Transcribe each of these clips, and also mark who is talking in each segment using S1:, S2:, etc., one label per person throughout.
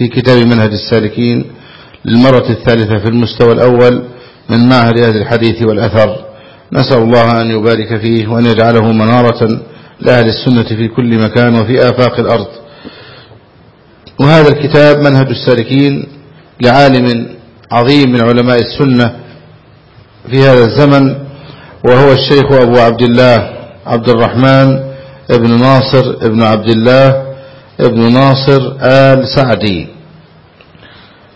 S1: في كتاب منهج السالكين للمرة الثالثة في المستوى الأول من معهد أهل الحديث والأثر. نسأل الله أن يبارك فيه وأن يجعله منارة لأهل السنة في كل مكان وفي آفاق الأرض. وهذا الكتاب منهج السالكين لعالم عظيم من علماء السنة في هذا الزمن وهو الشيخ أبو عبد الله عبد الرحمن ابن ناصر ابن عبد الله ابن ناصر آل سعدي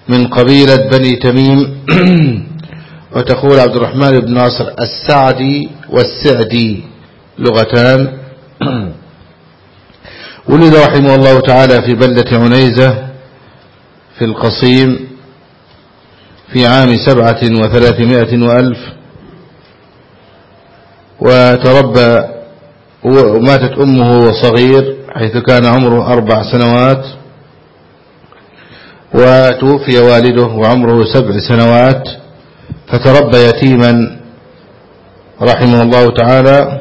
S1: من قبيلة بني تميم. وتقول عبد الرحمن بن ناصر السعدي والسعدي لغتان. ولد رحمه الله تعالى في بلدة عنيزة في القصيم في عام سبعة وثلاثمائة وألف. وتربى وماتت أمه وهو صغير حيث كان عمره أربع سنوات وتوفي والده وعمره سبع سنوات فتربى يتيما رحمه الله تعالى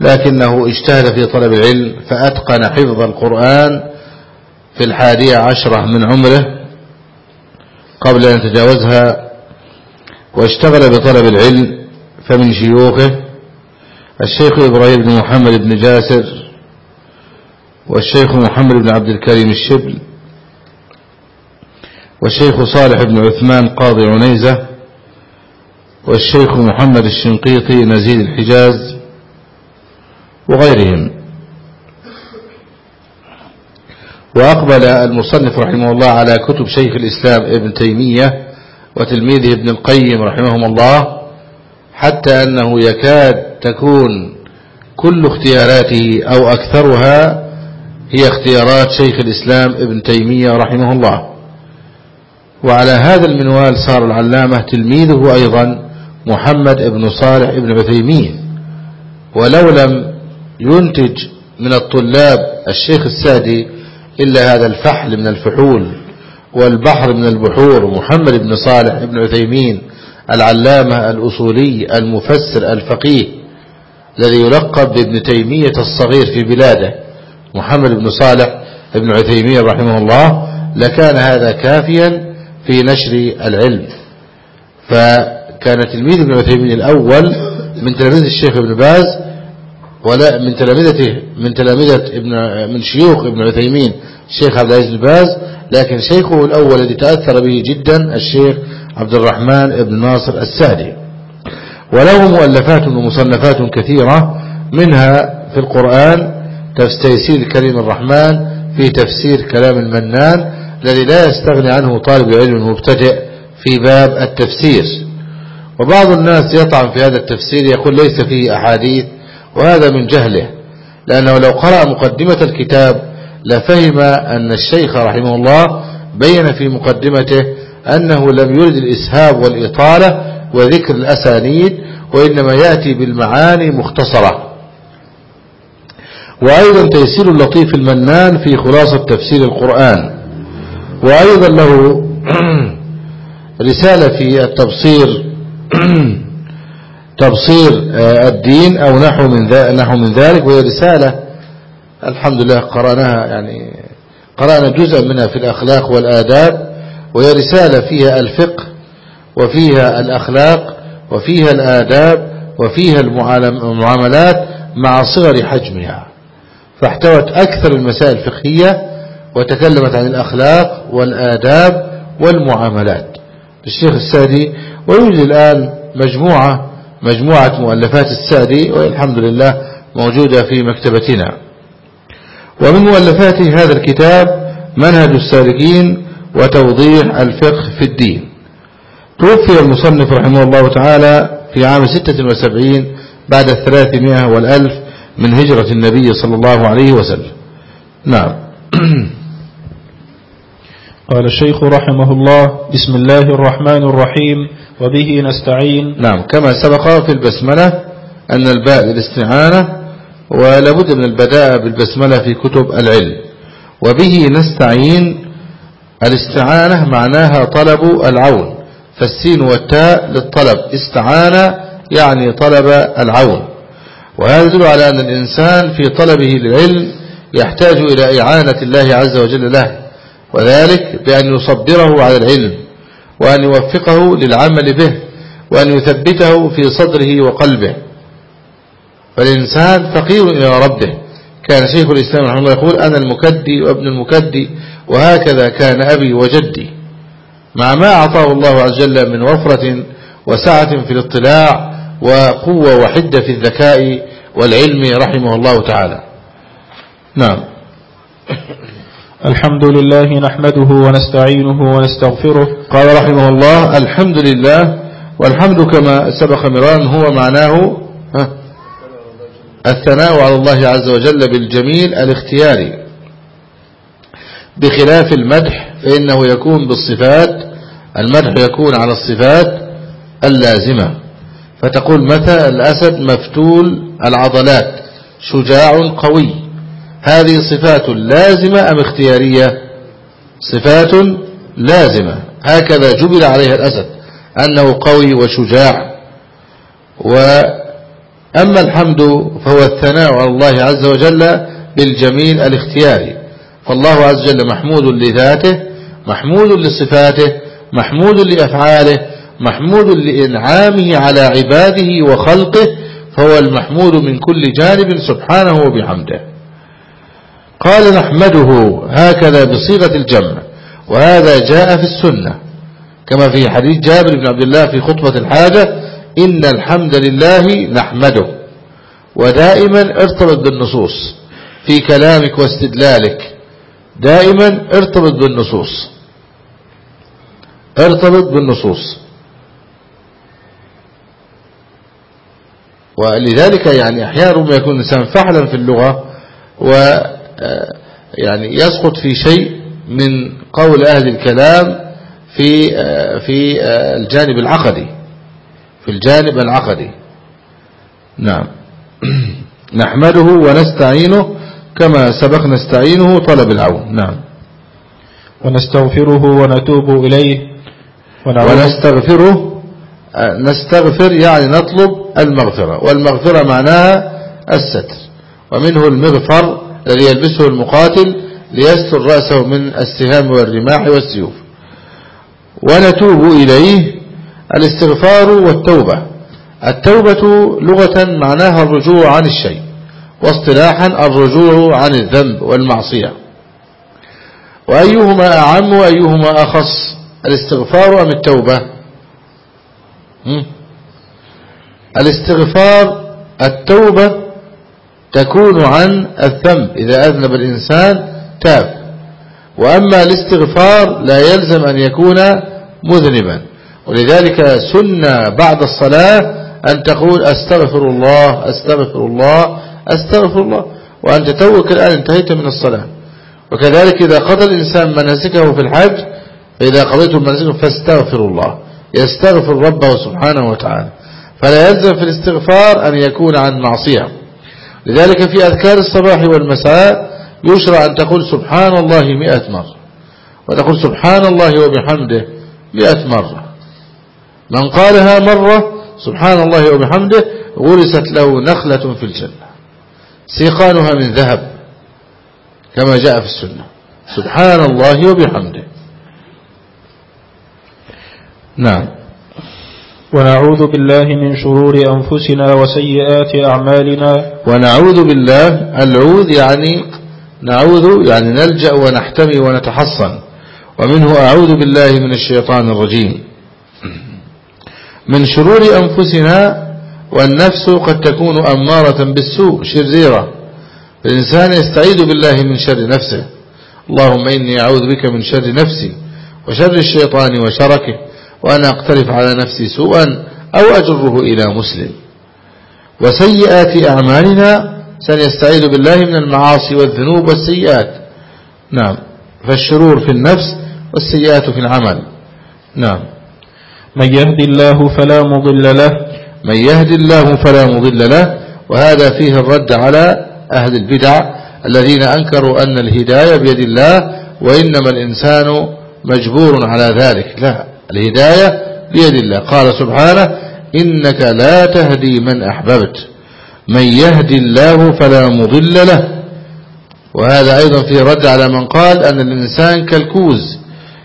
S1: لكنه اجتهد في طلب العلم فأتقن حفظ القرآن في الحادية عشرة من عمره قبل أن يتجاوزها واشتغل بطلب العلم فمن شيوخه الشيخ إبراهيم بن محمد بن جاسر والشيخ محمد بن عبد الكريم الشبل والشيخ صالح بن عثمان قاضي عنيزة والشيخ محمد الشنقيطي نزيد الحجاز وغيرهم. وأقبل المصنف رحمه الله على كتب شيخ الإسلام ابن تيمية وتلميذه ابن القيم رحمهم الله حتى أنه يكاد تكون كل اختياراته أو أكثرها هي اختيارات شيخ الإسلام ابن تيمية رحمه الله. وعلى هذا المنوال صار العلامة تلميذه أيضا محمد بن صالح بن عثيمين. ولو لم ينتج من الطلاب الشيخ السادي إلا هذا الفحل من الفحول والبحر من البحور محمد بن صالح بن عثيمين العلامة الأصولي المفسر الفقيه الذي يلقب بابن تيمية الصغير في بلاده محمد بن صالح بن عثيمين رحمه الله لكان هذا كافيا في نشر العلم. فكان تلميذ ابن عثيمين الأول من تلاميذ الشيخ ابن باز ولا من تلامذته من تلامذة ابن من شيوخ ابن عثيمين الشيخ عبد العزيز بن باز لكن شيخه الأول الذي تأثر به جدا الشيخ عبد الرحمن بن ناصر السادي وله مؤلفات ومصنفات كثيرة منها في القرآن تفسير الكريم الرحمن في تفسير كلام المنان الذي لا يستغني عنه طالب العلم المبتدئ في باب التفسير. وبعض الناس يطعن في هذا التفسير يقول ليس فيه أحاديث وهذا من جهله لأنه لو قرأ مقدمة الكتاب لفهم أن الشيخ رحمه الله بين في مقدمته أنه لم يرد الإسهاب والإطالة وذكر الأسانيد وإنما يأتي بالمعاني مختصرة. وأيضا تيسير اللطيف المنان في خلاصة تفسير القرآن. وأيضا له رسالة في التبصير تبصير آه، الدين أو نحو من نحو من ذلك وهي رسالة الحمد لله قرأناها يعني قرأنا جزءا منها في الأخلاق والآداب وهي رسالة فيها الفقه وفيها الأخلاق وفيها الآداب وفيها المعاملات مع صغر حجمها. فاحتوت أكثر المسائل الفقهية وتكلمت عن الأخلاق والآداب والمعاملات. للشيخ السادي ويوجد الآن مجموعة مجموعة مؤلفات السادي والحمد لله موجودة في مكتبتنا. ومن مؤلفاته هذا الكتاب منهج السالكين وتوضيح الفقه في الدين. توفي المصنف رحمه الله تعالى في عام 76 بعد الثلاثمائة والألف من هجرة النبي صلى الله عليه وسلم. نعم.
S2: قال الشيخ رحمه الله بسم الله الرحمن الرحيم وبه نستعين.
S1: نعم. كما سبق في البسملة أن الباء للاستعانة ولابد من البداء بالبسملة في كتب العلم. وبه نستعين. الاستعانة معناها طلب العون. فالسين والتاء للطلب. استعانة يعني طلب العون. وهذا يدل على أن الإنسان في طلبه للعلم يحتاج إلى إعانة الله عز وجل له وذلك بأن يصبره على العلم وأن يوفقه للعمل به وأن يثبته في صدره وقلبه. فالإنسان فقير إلى ربه. كان شيخ الإسلام رحمه الله يقول أنا المكدي وابن المكدي وهكذا كان أبي وجدي. مع ما أعطاه الله عز وجل من وفرة وسعة في الاطلاع وقوة وحدة في الذكاء والعلم رحمه الله تعالى. نعم.
S2: الحمد لله نحمده ونستعينه ونستغفره.
S1: قال رحمه الله الحمد لله والحمد كما سبق مران هو معناه الثناء على الله عز وجل بالجميل الاختياري بخلاف المدح فإنه يكون بالصفات المدح يكون على الصفات اللازمة. فتقول مثل الأسد مفتول العضلات؟ شجاع قوي. هذه صفات لازمة أم اختيارية؟ صفات لازمة. هكذا جبل عليها الأسد أنه قوي وشجاع. وأما الحمد فهو الثناء على الله عز وجل بالجميل الاختياري. فالله عز وجل محمود لذاته محمود لصفاته محمود لأفعاله محمود لإنعامه على عباده وخلقه فهو المحمود من كل جانب سبحانه وبحمده. قال نحمده هكذا بصيغة الجمع وهذا جاء في السنة. كما في حديث جابر بن عبد الله في خطبة الحاجة إن الحمد لله نحمده. ودائما ارتبط بالنصوص في كلامك واستدلالك دائما ارتبط بالنصوص. ارتبط بالنصوص. ولذلك يعني أحيانا ربما يكون الإنسان فعلا في اللغة و يعني يسقط في شيء من قول أهل الكلام في في الجانب العقدي. في الجانب العقدي. نعم. نحمده ونستعينه كما سبق نستعينه طلب العون. نعم.
S2: ونستغفره ونتوب إليه.
S1: ونستغفره نستغفر يعني نطلب المغفرة. والمغفرة معناها الستر. ومنه المغفر الذي يلبسه المقاتل ليستر رأسه من السهام والرماح والسيوف. ونتوب إليه الاستغفار والتوبة. التوبة لغة معناها الرجوع عن الشيء. واصطلاحا الرجوع عن الذنب والمعصية. وأيهما أعم وأيهما أخص؟ الاستغفار أم التوبة؟ الاستغفار التوبة تكون عن الذنب. إذا أذنب الإنسان تاب. وأما الاستغفار لا يلزم أن يكون مذنبا. ولذلك سنة بعد الصلاة أن تقول أستغفر الله أستغفر الله أستغفر الله وأنت توك الآن انتهيت من الصلاة. وكذلك إذا قضى الإنسان مناسكه في الحج فإذا قضيتم مناسكه فاستغفر الله. يستغفر ربه سبحانه وتعالى. فلا يلزم في الاستغفار أن يكون عن معصية. لذلك في أذكار الصباح والمساء يشرع أن تقول سبحان الله مئة مرة. وتقول سبحان الله وبحمده مئة مرة. من قالها مرة سبحان الله وبحمده غرست له نخلة في الجنة. سيقانها من ذهب كما جاء في السنة. سبحان الله وبحمده. نعم.
S2: ونعوذ بالله من شرور أنفسنا وسيئات أعمالنا.
S1: ونعوذ بالله العوذ يعني نعوذ يعني نلجأ ونحتمي ونتحصن. ومنه أعوذ بالله من الشيطان الرجيم. من شرور أنفسنا والنفس قد تكون أمارة بالسوء شريرة. الإنسان يستعيذ بالله من شر نفسه. اللهم إني أعوذ بك من شر نفسي وشر الشيطان وشركه وأنا أقترف على نفسي سوءا أو أجره إلى مسلم. وسيئات أعمالنا سنستعيذ بالله من المعاصي والذنوب والسيئات. نعم. فالشرور في النفس والسيئات في العمل. نعم.
S2: من يهد الله فلا مضل له
S1: من يهد الله فلا مضل له وهذا فيه الرد على أهل البدع الذين أنكروا أن الهداية بيد الله وإنما الإنسان مجبور على ذلك. لا الهداية بيد الله. قال سبحانه إنك لا تهدي من أحببت. من يهدي الله فلا مضل له. وهذا أيضا في رد على من قال أن الإنسان كالكوز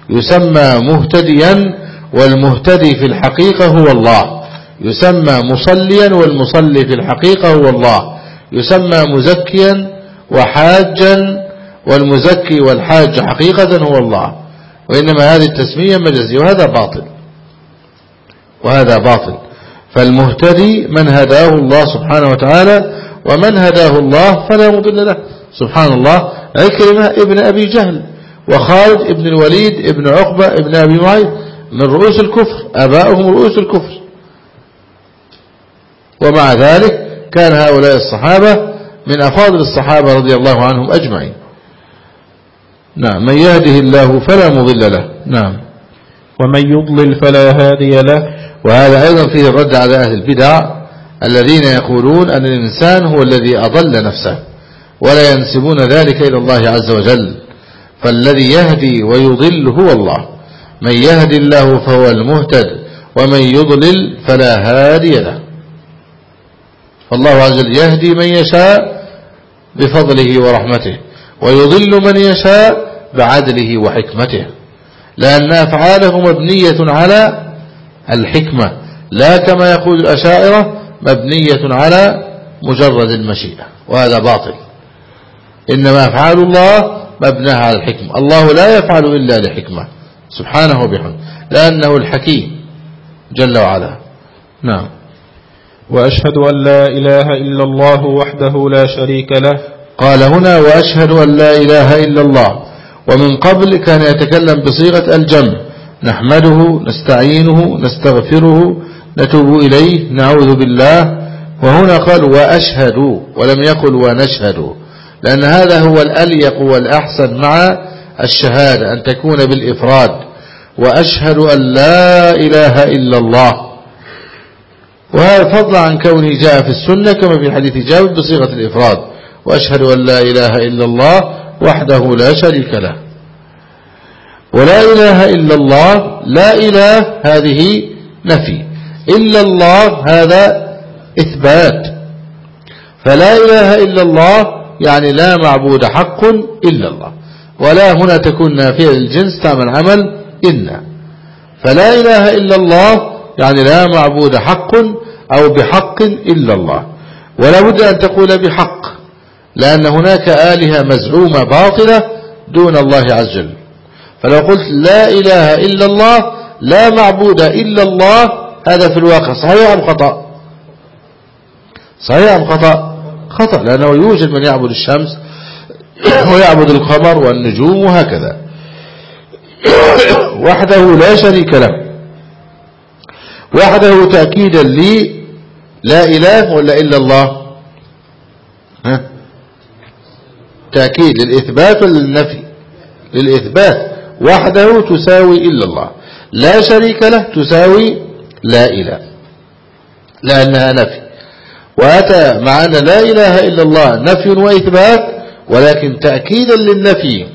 S1: يسمى مهتديا والمهتدي في الحقيقة هو الله. يسمى مصليا والمصلي في الحقيقة هو الله. يسمى مزكيا وحاجا والمزكي والحاج حقيقة هو الله. وإنما هذه التسمية مجازية وهذا باطل. وهذا باطل. فالمهتدي من هداه الله سبحانه وتعالى ومن هداه الله فلا مضل له. سبحان الله. عكرمة ابن أبي جهل وخالد ابن الوليد ابن عقبة ابن أبي معيط من رؤوس الكفر أباؤهم رؤوس الكفر. ومع ذلك كان هؤلاء الصحابة من أفاضل الصحابة رضي الله عنهم أجمعين. نعم من يهده الله فلا مضل له. نعم.
S2: ومن يضلل فلا هادي له.
S1: وهذا أيضا فيه الرد على أهل البدع الذين يقولون أن الإنسان هو الذي أضل نفسه ولا ينسبون ذلك إلى الله عز وجل. فالذي يهدي ويضل هو الله. من يهدي الله فهو المهتد ومن يضلل فلا هادي له. فالله عز وجل يهدي من يشاء بفضله ورحمته ويضل من يشاء بعدله وحكمته. لأن أفعاله مبنية على الحكمة لا كما يقول الأشائرة مبنية على مجرد المشيئة وهذا باطل. إنما أفعال الله مبناها على الحكمة الله لا يفعل إلا لحكمة سبحانه وبحمده لأنه الحكيم جل وعلا. نعم.
S2: وأشهد أن لا إله إلا الله وحده لا شريك له.
S1: قال هنا وأشهد أن لا إله إلا الله. ومن قبل كان يتكلم بصيغة الجمع. نحمده نستعينه نستغفره نتوب إليه نعوذ بالله. وهنا قال وأشهد ولم يقل ونشهد. لأن هذا هو الأليق والأحسن مع الشهادة أن تكون بالإفراد. وأشهد أن لا إله إلا الله. وهذا فضل عن كونه جاء في السنة كما في حديث جابر بصيغة الإفراد. وأشهد أن لا إله إلا الله وحده لا شريك له. ولا إله إلا الله لا إله هذه نفي. إلا الله هذا إثبات. فلا إله إلا الله يعني لا معبود حق إلا الله. ولا هنا تكون نافية للجنس تعمل عمل إن فلا إله إلا الله يعني لا معبود حق أو بحق إلا الله. ولا بد أن تقول بحق لأن هناك آلهة مزعومة باطلة دون الله عز وجل. فلو قلت لا إله إلا الله لا معبود إلا الله هذا في الواقع صحيح أم خطأ؟ صحيح أم خطأ؟ خطأ لأنه يوجد من يعبد الشمس ويعبد القمر والنجوم وهكذا. وحده لا شريك له. وحده تأكيدا لي لا إله ولا إلا الله. ها؟ تأكيد للإثبات ولا للنفي للإثبات. وحده تساوي إلا الله. لا شريك له تساوي لا إله. لأنها نفي. وأتى مع أن لا إله إلا الله نفي وإثبات ولكن تأكيدا للنفي.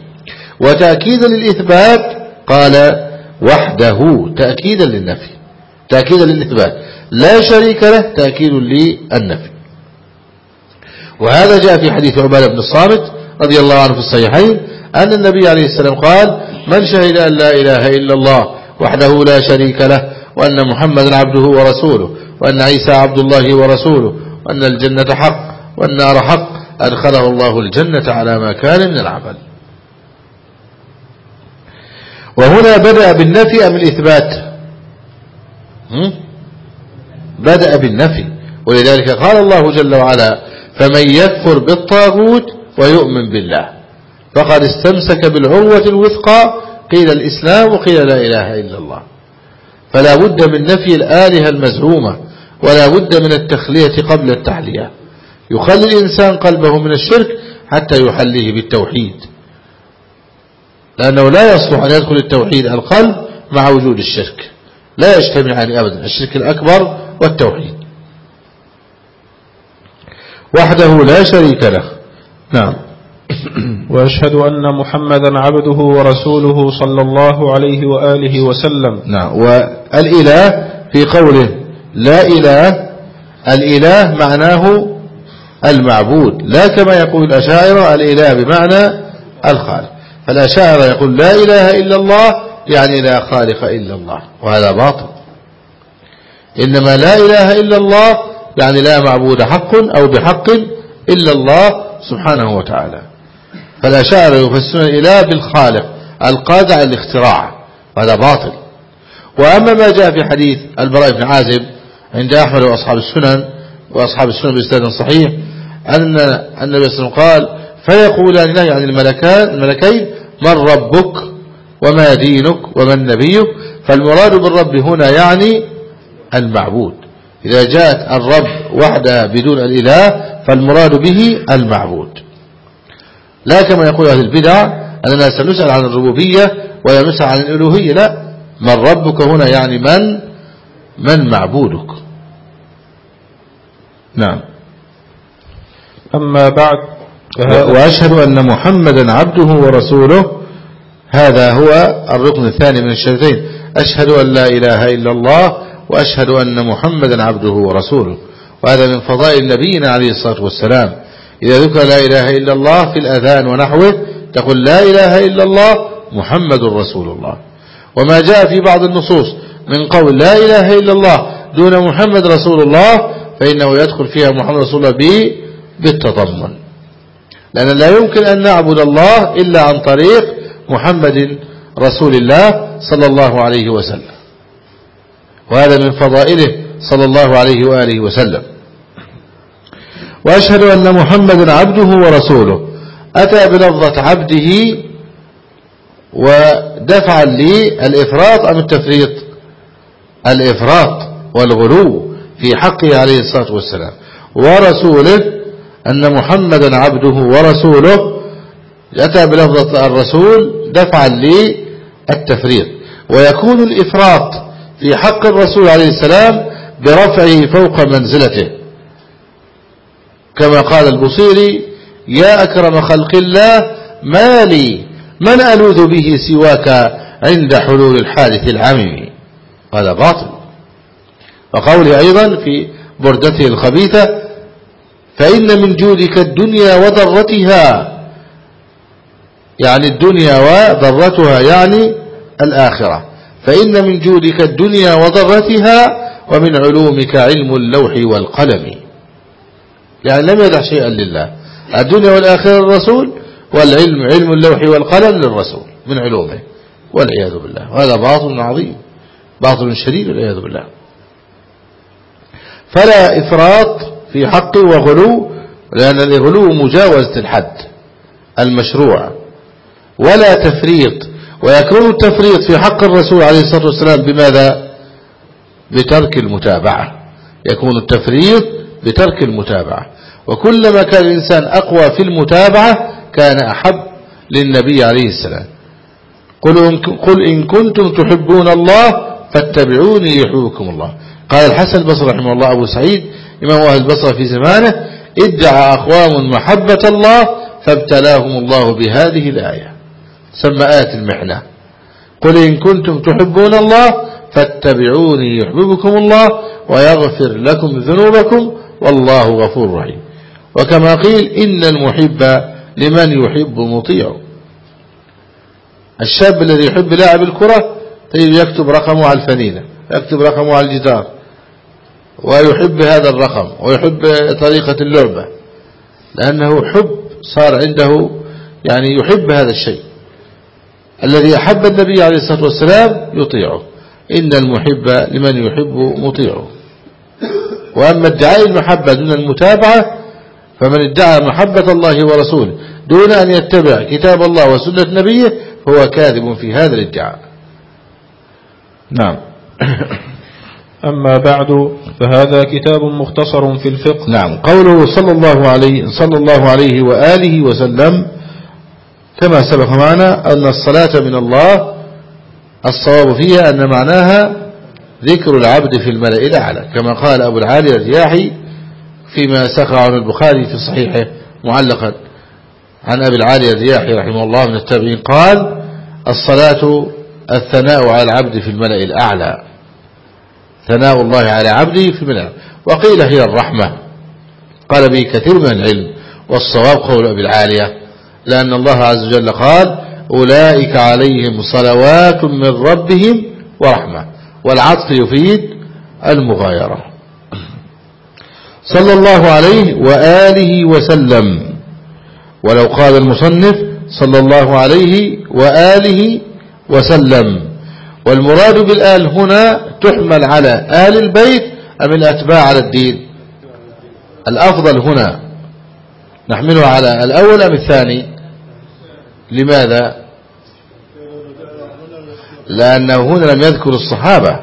S1: وتأكيدا للإثبات قال وحده تأكيدا للنفي. تأكيدا للإثبات. لا شريك له تأكيد للنفي. وهذا جاء في حديث عبادة بن الصامت رضي الله عنه في الصحيحين أن النبي عليه السلام قال من شهد أن لا إله إلا الله وحده لا شريك له وأن محمدا عبده ورسوله وأن عيسى عبد الله ورسوله وأن الجنة حق والنار حق أدخله الله الجنة على ما كان من العمل. وهنا بدأ بالنفي أم الإثبات؟ بدأ بالنفي. ولذلك قال الله جل وعلا فمن يكفر بالطاغوت ويؤمن بالله. فقد استمسك بالعروة الوثقى قيل الإسلام وقيل لا إله إلا الله. فلا بد من نفي الآلهة المزعومة ولا بد من التخلية قبل التحلية. يخلي الإنسان قلبه من الشرك حتى يحليه بالتوحيد. لأنه لا يصلح أن يدخل التوحيد القلب مع وجود الشرك. لا يجتمعان أبدا الشرك الأكبر والتوحيد. وحده لا شريك له. نعم.
S2: وأشهد أن محمدا عبده ورسوله صلى الله عليه وآله وسلم.
S1: نعم. والإله في قوله لا إله الإله معناه المعبود. لا كما يقول الأشاعرة الإله بمعنى الخالق. فالأشاعرة يقول لا إله إلا الله يعني لا خالق إلا الله وهذا باطل. إنما لا إله إلا الله يعني لا معبود حق أو بحق إلا الله سبحانه وتعالى. فالأشاعرة يفسرون الإله بالخالق القادر على الاختراع وهذا باطل. وأما ما جاء في حديث البراء بن عازب عند أحمد وأصحاب السنن وأصحاب السنن بإسناد صحيح أن النبي صلى الله عليه وسلم قال فيقولان له يعني الملكان الملكين من ربك وما دينك ومن نبيك فالمراد بالرب هنا يعني المعبود. إذا جاءت الرب وحده بدون الإله فالمراد به المعبود. لا كما يقول أهل البدع أننا سنسأل عن الربوبية ولا نسأل عن الألوهية لا. من ربك هنا يعني من؟ من معبودك. نعم.
S2: أما بعد
S1: وأشهد أن محمدا عبده ورسوله. هذا هو الركن الثاني من الشهدين أشهد أن لا إله إلا الله وأشهد أن محمدا عبده ورسوله. وهذا من فضائل نبينا عليه الصلاة والسلام. إذا ذكر لا إله إلا الله في الأذان ونحوه تقول لا إله إلا الله محمد رسول الله. وما جاء في بعض النصوص من قول لا إله إلا الله دون محمد رسول الله فإنه يدخل فيها محمد رسول الله بالتضمن. لأن لا يمكن أن نعبد الله إلا عن طريق محمد رسول الله صلى الله عليه وسلم. وهذا من فضائله صلى الله عليه وآله وسلم. وأشهد أن محمدا عبده ورسوله أتى بلفظة عبده ودفعا للإفراط أم التفريط؟ الإفراط والغلو في حقه عليه الصلاة والسلام. ورسوله أن محمدا عبده ورسوله أتى بلفظة الرسول دفعا للتفريط ويكون الإفراط في حق الرسول عليه السلام برفعه فوق منزلته. كما قال البصيري يا أكرم خلق الله ما لي من ألوذ به سواك عند حلول الحادث العميم. هذا باطل. وقوله أيضا في بردته الخبيثة فإن من جودك الدنيا وضرتها يعني الدنيا وضرتها يعني الآخرة. فإن من جودك الدنيا وضرتها ومن علومك علم اللوح والقلم. يعني لم يدع شيئا لله. الدنيا والآخرة للرسول والعلم علم اللوح والقلم للرسول من علومه. والعياذ بالله. وهذا باطل عظيم. باطل شديد والعياذ بالله. فلا إفراط في حقه وغلو لأن الغلو مجاوزة الحد المشروع. ولا تفريط. ويكون التفريط في حق الرسول عليه الصلاة والسلام بماذا؟ بترك المتابعة. يكون التفريط بترك المتابعة. وكلما كان الإنسان أقوى في المتابعة كان أحب للنبي عليه السلام. قل إن, كنتم تحبون الله فاتبعوني يحبكم الله. قال الحسن البصري رحمه الله أبو سعيد إمام أهل البصرة في زمانه ادعى أقوام محبة الله فابتلاهم الله بهذه الآية. سمى آية المحنة. قل إن كنتم تحبون الله فاتبعوني يحببكم الله ويغفر لكم ذنوبكم والله غفور رحيم. وكما قيل إن المحب لمن يحب مطيع. الشاب الذي يحب لاعب الكرة تجد يكتب رقمه على الفنينة يكتب رقمه على الجدار ويحب هذا الرقم ويحب طريقة اللعبة لأنه حب صار عنده يعني يحب هذا الشيء. الذي أحب النبي عليه الصلاة والسلام يطيعه. إن المحب لمن يحب مطيعه. وأما ادعاء المحبة دون المتابعة فمن ادعى محبة الله ورسوله دون أن يتبع كتاب الله وسنة نبيه هو كاذب في هذا الادعاء. نعم.
S2: أما بعد فهذا كتاب مختصر في الفقه.
S1: نعم. قوله صلى الله عليه صلى الله عليه وآله وسلم كما سبق معنا أن الصلاة من الله الصواب فيها أن معناها ذكر العبد في الملأ الأعلى كما قال أبو العالي الرياحي فيما سقع عن البخاري في صحيحه معلقا. عن أبي العالي الرياحي رحمه الله من التابعين قال الصلاة الثناء على العبد في الملأ الأعلى. ثناء الله على عبده في الملأ وقيل هي الرحمة. قال به كثير من العلم والصواب قول أبي العالية. لأن الله عز وجل قال أولئك عليهم صلوات من ربهم ورحمة والعطف يفيد المغايرة. صلى الله عليه وآله وسلم. ولو قال المصنف صلى الله عليه وآله وسلم. والمراد بالآل هنا تحمل على آل البيت أم الأتباع على الدين؟ الأفضل هنا نحملها على الأول أم الثاني؟ لماذا؟ لأنه هنا لم يذكر الصحابة.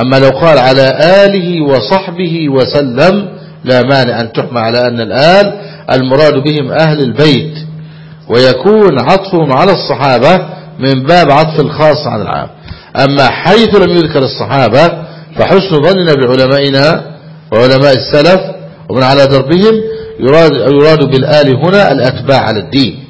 S1: أما لو قال على آله وصحبه وسلم لا مانع أن تحمل على أن الآل المراد بهم أهل البيت. ويكون عطفهم على الصحابة من باب عطف الخاص عن العام. أما حيث لم يذكر الصحابة فحسن ظننا بعلمائنا وعلماء السلف ومن على دربهم يراد, يراد بالآل هنا الأتباع على الدين.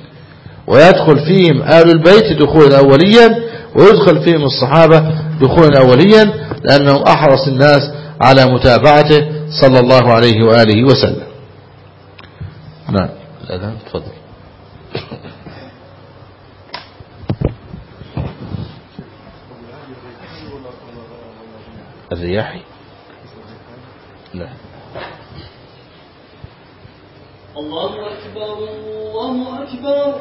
S1: ويدخل فيهم آل البيت دخولا أوليا ويدخل فيهم الصحابة دخولا أوليا لأنهم أحرص الناس على متابعته صلى الله عليه وآله وسلم. نعم. الأذان تفضل. الرياحي؟ لا
S3: الله أكبر الله أكبر.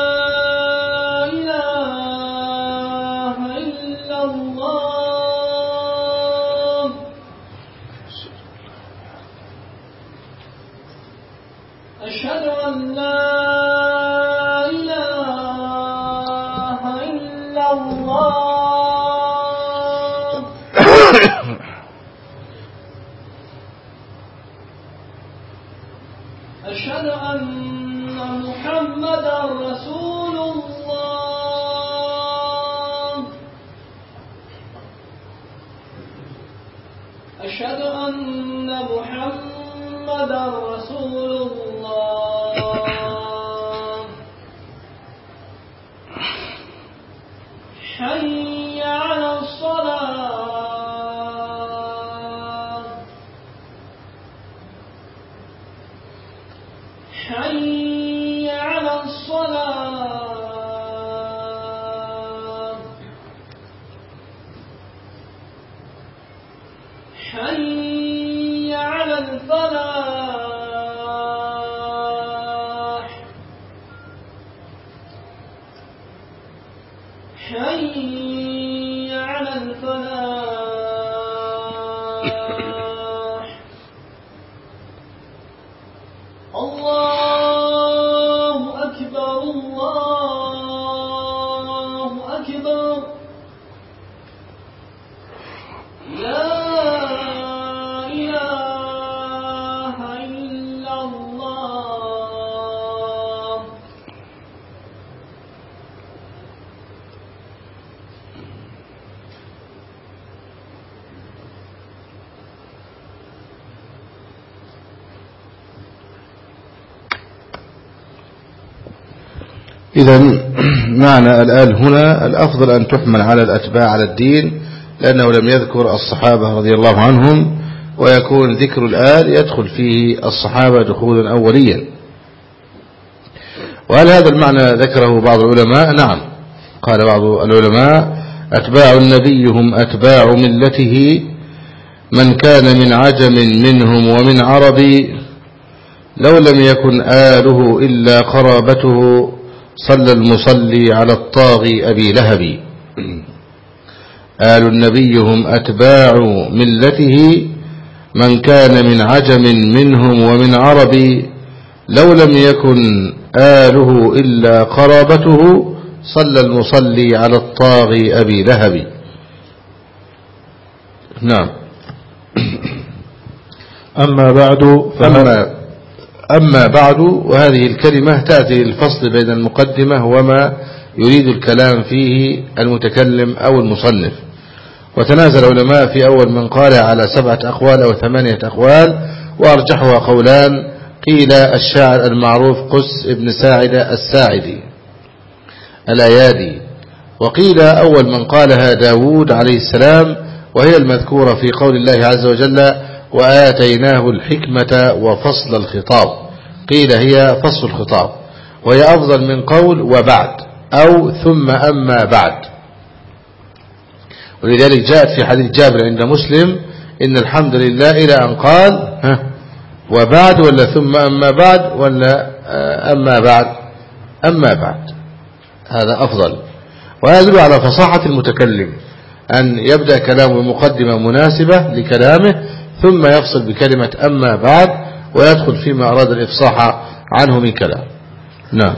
S3: حي على الفلاح.
S1: إذا معنى الآل هنا الأفضل أن تحمل على الأتباع على الدين لأنه لم يذكر الصحابة رضي الله عنهم ويكون ذكر الآل يدخل فيه الصحابة دخولا أوليا. وهل هذا المعنى ذكره بعض العلماء؟ نعم. قال بعض العلماء أتباع النبي هم أتباع ملته من كان من عجم منهم ومن عرب لو لم يكن آله إلا قرابته صلى المصلي على الطاغي أبي لهب. آل النبي هم أتباع ملته من كان من عجم منهم ومن عرب لو لم يكن آله إلا قرابته صلى المصلي على الطاغي أبي لهب. نعم.
S2: أما بعد فهذا
S1: أما, بعد وهذه الكلمة تأتي الفصل بين المقدمة وما يريد الكلام فيه المتكلم أو المصنف. وتنازل العلماء في أول من قال على سبعة أقوال أو ثمانية أقوال وأرجحها قولان قيل الشاعر المعروف قس ابن ساعدة الساعدي الأيادي. وقيل أول من قالها داود عليه السلام وهي المذكورة في قول الله عز وجل وآتيناه الحكمة وفصل الخطاب. قيل هي فصل الخطاب. وهي أفضل من قول وبعد أو ثم أما بعد. ولذلك جاءت في حديث جابر عند مسلم إن الحمد لله إلى أن قال ها وبعد ولا ثم أما بعد ولا آه، أما بعد أما بعد. هذا أفضل. يدل على فصاحة المتكلم أن يبدأ كلامه بمقدمة مناسبة لكلامه ثم يفصل بكلمة أما بعد ويدخل فيما أراد الإفصاح عنه من كلام. نعم.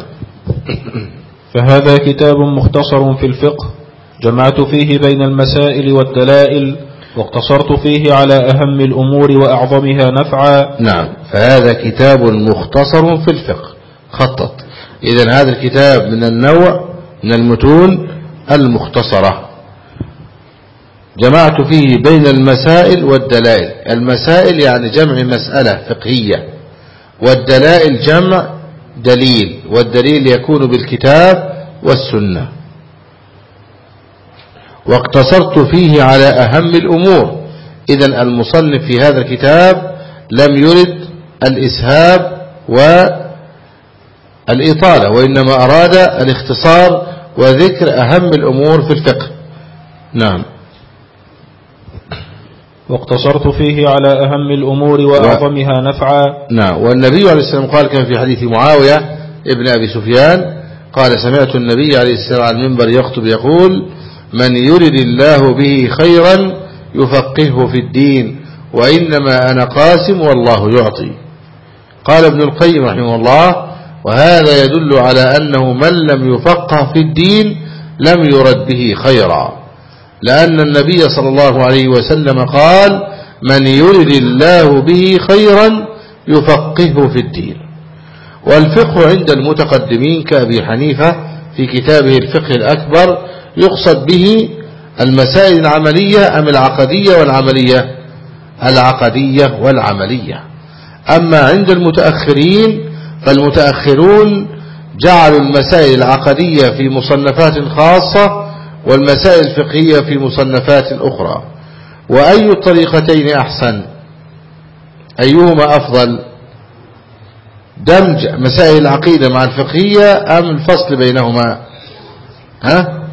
S2: فهذا كتاب مختصر في الفقه جمعت فيه بين المسائل والدلائل واقتصرت فيه على أهم الأمور وأعظمها نفعا.
S1: نعم. فهذا كتاب مختصر في الفقه. خطط. إذا هذا الكتاب من النوع من المتون المختصرة. جمعت فيه بين المسائل والدلائل. المسائل يعني جمع مسألة فقهية. والدلائل جمع دليل والدليل يكون بالكتاب والسنة. واقتصرت فيه على أهم الأمور. إذا المصنف في هذا الكتاب لم يرد الإسهاب والإطالة وإنما أراد الاختصار وذكر أهم الأمور في الفقه. نعم.
S2: واقتصرت فيه على أهم الأمور وأعظمها نفعا.
S1: نعم. والنبي عليه السلام قال كما في حديث معاوية ابن أبي سفيان قال سمعت النبي عليه السلام على المنبر يخطب يقول من يرد الله به خيرا يفقهه في الدين وإنما أنا قاسم والله يعطي. قال ابن القيم رحمه الله وهذا يدل على أنه من لم يفقه في الدين لم يرد به خيرا. لأن النبي صلى الله عليه وسلم قال من يرد الله به خيرا يفقهه في الدين. والفقه عند المتقدمين كأبي حنيفة في كتابه الفقه الأكبر يقصد به المسائل العملية أم العقدية والعملية؟ العقدية والعملية. أما عند المتأخرين فالمتأخرون جعلوا المسائل العقدية في مصنفات خاصة والمسائل الفقهية في مصنفات أخرى. وأي الطريقتين أحسن؟ أيهما أفضل؟ دمج مسائل العقيدة مع الفقهية أم الفصل بينهما؟ ها؟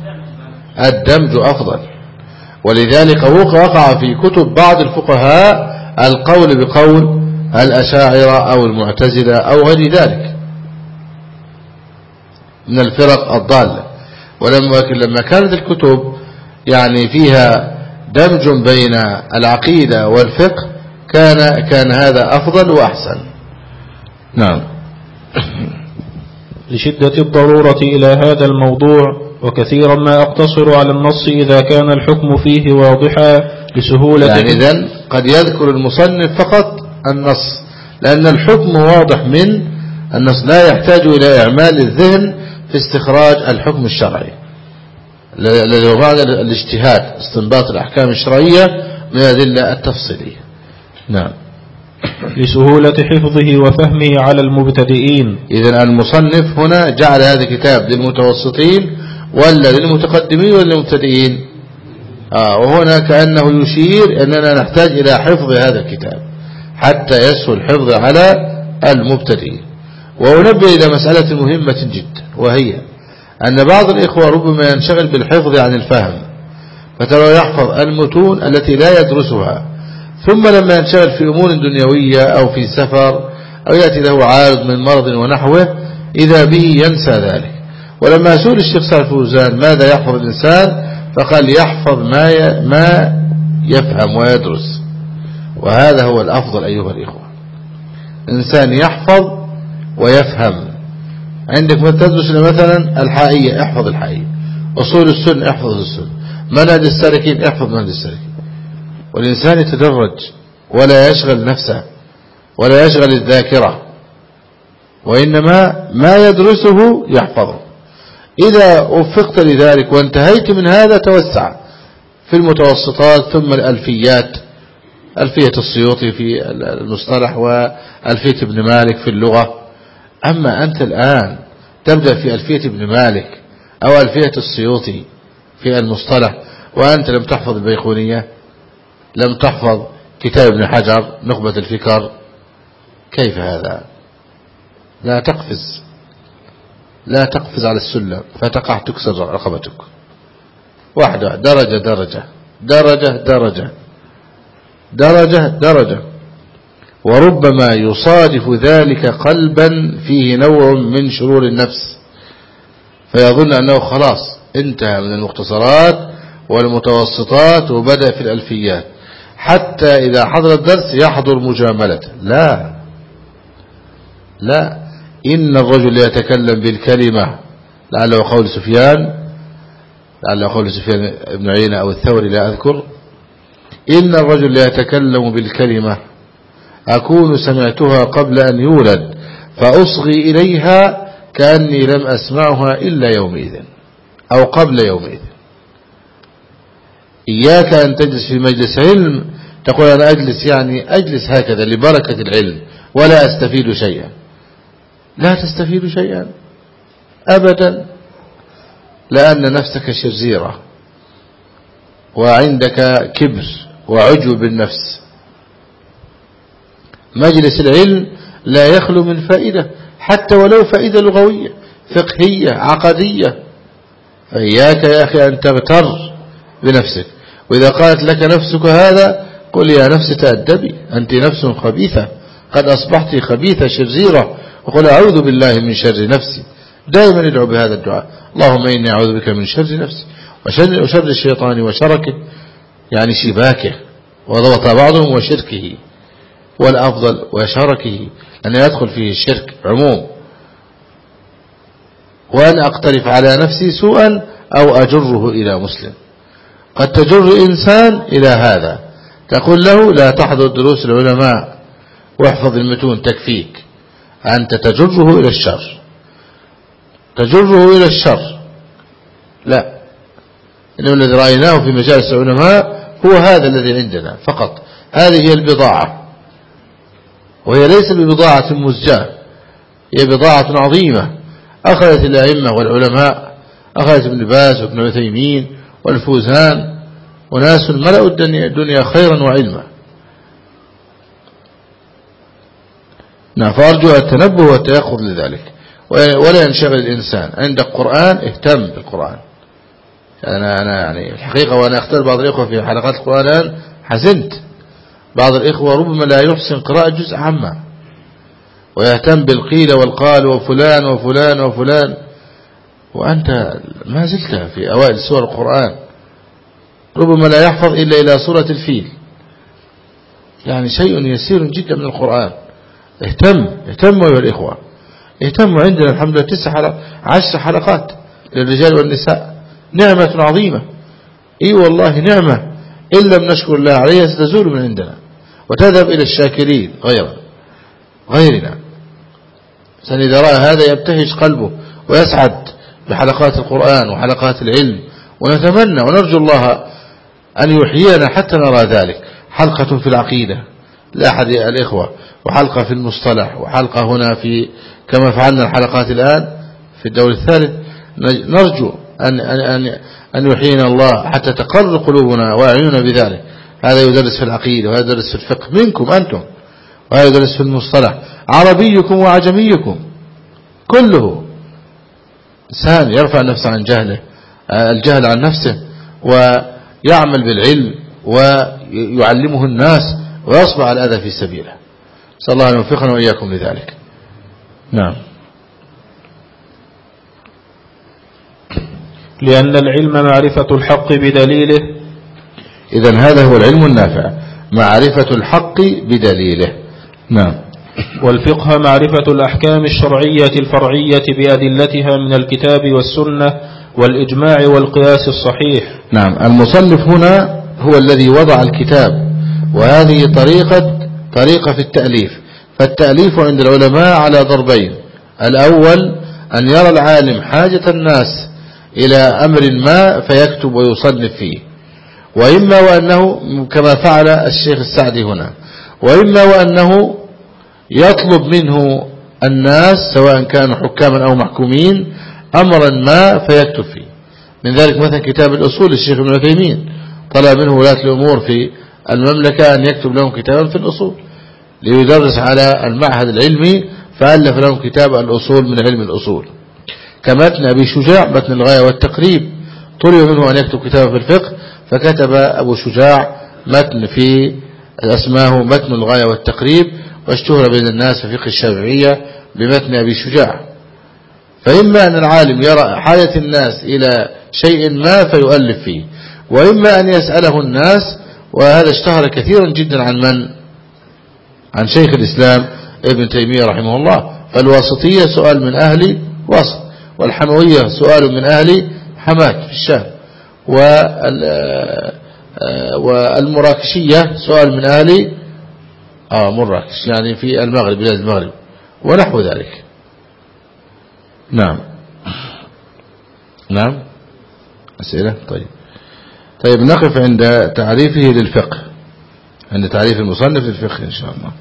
S1: الدمج أفضل. ولذلك وقع في كتب بعض الفقهاء القول بقول الأشاعرة أو المعتزلة أو غير ذلك من الفرق الضالة. ولما لما كانت الكتب يعني فيها دمج بين العقيدة والفقه كان كان هذا أفضل وأحسن. نعم.
S2: لشدة الضرورة إلى هذا الموضوع وكثيرا ما أقتصر على النص إذا كان الحكم فيه واضحا لسهولة
S1: يعني إذن قد يذكر المصنف فقط النص لأن الحكم واضح من النص لا يحتاج إلى إعمال الذهن في استخراج الحكم الشرعي. معنى الاجتهاد استنباط الأحكام الشرعية من الأدلة التفصيلية. نعم.
S2: لسهولة حفظه وفهمه على المبتدئين.
S1: إذا المصنف هنا جعل هذا الكتاب للمتوسطين ولا للمتقدمين ولا للمبتدئين. آه وهنا كأنه يشير أننا نحتاج إلى حفظ هذا الكتاب حتى يسهل الحفظ على المبتدئين. وأنبه إلى مسألة مهمة جدا وهي أن بعض الإخوة ربما ينشغل بالحفظ عن الفهم فترى يحفظ المتون التي لا يدرسها ثم لما ينشغل في أمور دنيوية أو في سفر أو يأتي له عارض من مرض ونحوه إذا به ينسى ذلك. ولما سئل الشيخ سعد فوزان ماذا يحفظ الإنسان؟ فقال يحفظ ما ما يفهم ويدرس. وهذا هو الأفضل أيها الإخوة. إنسان يحفظ ويفهم. عندك ما تدرس مثلا الحائية احفظ الحائية. أصول السن احفظ السن منهج السالكين احفظ منهج السالكين والإنسان يتدرج ولا يشغل نفسه ولا يشغل الذاكرة وإنما ما يدرسه يحفظه. إذا وفقت لذلك وانتهيت من هذا توسع في المتوسطات ثم الألفيات ألفية السيوطي في المصطلح وألفية ابن مالك في اللغة. أما أنت الآن تبدأ في ألفية ابن مالك أو ألفية السيوطي في المصطلح وأنت لم تحفظ البيخونية لم تحفظ كتاب ابن حجر نخبة الفكر كيف هذا؟ لا تقفز لا تقفز على السلم فتقع تكسر رقبتك. واحدة درجة درجة درجة درجة درجة درجة. وربما يصادف ذلك قلبا فيه نوع من شرور النفس. فيظن أنه خلاص انتهى من المختصرات والمتوسطات وبدأ في الألفيات. حتى إذا حضر الدرس يحضر مجاملة. لا. لا. إن الرجل يتكلم بالكلمة. لعله قول سفيان. لعله قول سفيان بن عيينة أو الثوري لا أذكر. إن الرجل يتكلم بالكلمة. أكون سمعتها قبل أن يولد فأصغي إليها كأني لم أسمعها إلا يومئذ أو قبل يومئذ. إياك أن تجلس في مجلس علم تقول أنا أجلس يعني أجلس هكذا لبركة العلم ولا أستفيد شيئا. لا تستفيد شيئا أبدا. لأن نفسك شرزيرة وعندك كبر وعجب بالنفس مجلس العلم لا يخلو من فائدة حتى ولو فائدة لغوية فقهية عقدية. فإياك يا أخي أن تغتر بنفسك. وإذا قالت لك نفسك هذا قل يا نفس تأدبي أنت نفس خبيثة. قد أصبحت خبيثة شريرة وقل أعوذ بالله من شر نفسي. دائما ادعو بهذا الدعاء. اللهم إني أعوذ بك من شر نفسي وشر, وشر الشيطان وشركه يعني شباكه وضبط بعضهم وشركه. والأفضل وشركه أن يدخل فيه الشرك عموم. وأن أقترف على نفسي سوءا أو أجره إلى مسلم. قد تجر إنسان إلى هذا. تقول له لا تحضر دروس العلماء واحفظ المتون تكفيك. أنت تجره إلى الشر. تجره إلى الشر. لا. إنه الذي رأيناه في مجالس العلماء هو هذا الذي عندنا فقط. هذه هي البضاعة. وهي ليس ببضاعة مزجاة هي بضاعة عظيمة. أخذت الأئمة والعلماء أخذت ابن باز وابن عثيمين والفوزان وناس ملأوا الدنيا خيرا وعلما. نعم فأرجو التنبه والتيقظ لذلك. ولا ينشغل الإنسان. عندك قرآن اهتم بالقرآن. أنا, أنا يعني الحقيقة وأنا أختار بعض الإخوة في حلقات القرآن حزنت. بعض الإخوة ربما لا يحسن قراءة جزء عامة. ويهتم بالقيل والقال وفلان وفلان وفلان. وأنت ما زلت في أوائل سور القرآن. ربما لا يحفظ إلا إلى سورة الفيل. يعني شيء يسير جدا من القرآن. اهتم اهتموا أيها الإخوة. اهتموا عندنا الحمد لله تسع حلقات عشر حلقات للرجال والنساء. نعمة عظيمة. إي والله نعمة. إن لم نشكر الله عليها ستزول من عندنا وتذهب إلى الشاكرين غير غيرنا. سن إذا رأى هذا يبتهج قلبه ويسعد بحلقات القرآن وحلقات العلم ونتمنى ونرجو الله أن يحيينا حتى نرى ذلك. حلقة في العقيدة لأحد الإخوة وحلقة في المصطلح وحلقة هنا في كما فعلنا الحلقات الآن في الدور الثالث. نرجو أن, أن, أن, أن يحيينا الله حتى تقر قلوبنا وأعيننا بذلك. هذا يدرس في العقيدة وهذا يدرس في الفقه. منكم أنتم. وهذا يدرس في المصطلح. عربيكم وعجميكم كله. إنسان يرفع نفسه عن جهله الجهل عن نفسه ويعمل بالعلم ويعلمه الناس ويصبع على الأذى في سبيله. صلى الله أن يوفقنا وإياكم لذلك. نعم.
S2: لأن العلم معرفة الحق بدليله.
S1: إذا هذا هو العلم النافع. معرفة الحق بدليله. نعم.
S2: والفقه معرفة الأحكام الشرعية الفرعية بأدلتها من الكتاب والسنة والإجماع والقياس الصحيح.
S1: نعم. المصنف هنا هو الذي وضع الكتاب وهذه طريقة طريقة في التأليف. فالتأليف عند العلماء على ضربين. الأول أن يرى العالم حاجة الناس إلى أمر ما فيكتب ويصنف فيه. وإما وأنه كما فعل الشيخ السعدي هنا. وإما وأنه يطلب منه الناس سواء كانوا حكاما أو محكومين أمرا ما فيكتب فيه. من ذلك مثلا كتاب الأصول للشيخ ابن عثيمين. طلب منه ولاة الأمور في المملكة أن يكتب لهم كتابا في الأصول. ليدرس على المعهد العلمي فألف لهم كتاب الأصول من علم الأصول. كمتن أبي شجاع متن الغاية والتقريب. طلب منه أن يكتب كتابا في الفقه فكتب أبو شجاع متن في اسماه متن الغاية والتقريب واشتهر بين الناس في فقه الشافعية بمتن أبي شجاع. فإما أن العالم يرى حاجة الناس إلى شيء ما فيؤلف فيه وإما أن يسأله الناس وهذا اشتهر كثيرا جدا عن من؟ عن شيخ الإسلام ابن تيمية رحمه الله. فالواسطية سؤال من أهل وسط والحموية سؤال من أهل حماة في الشام. والمراكشية سؤال من أهل آه مراكش يعني في المغرب بلاد المغرب ونحو ذلك. نعم. نعم. أسئلة؟ طيب. طيب نقف عند تعريفه للفقه عند تعريف المصنف للفقه إن شاء الله.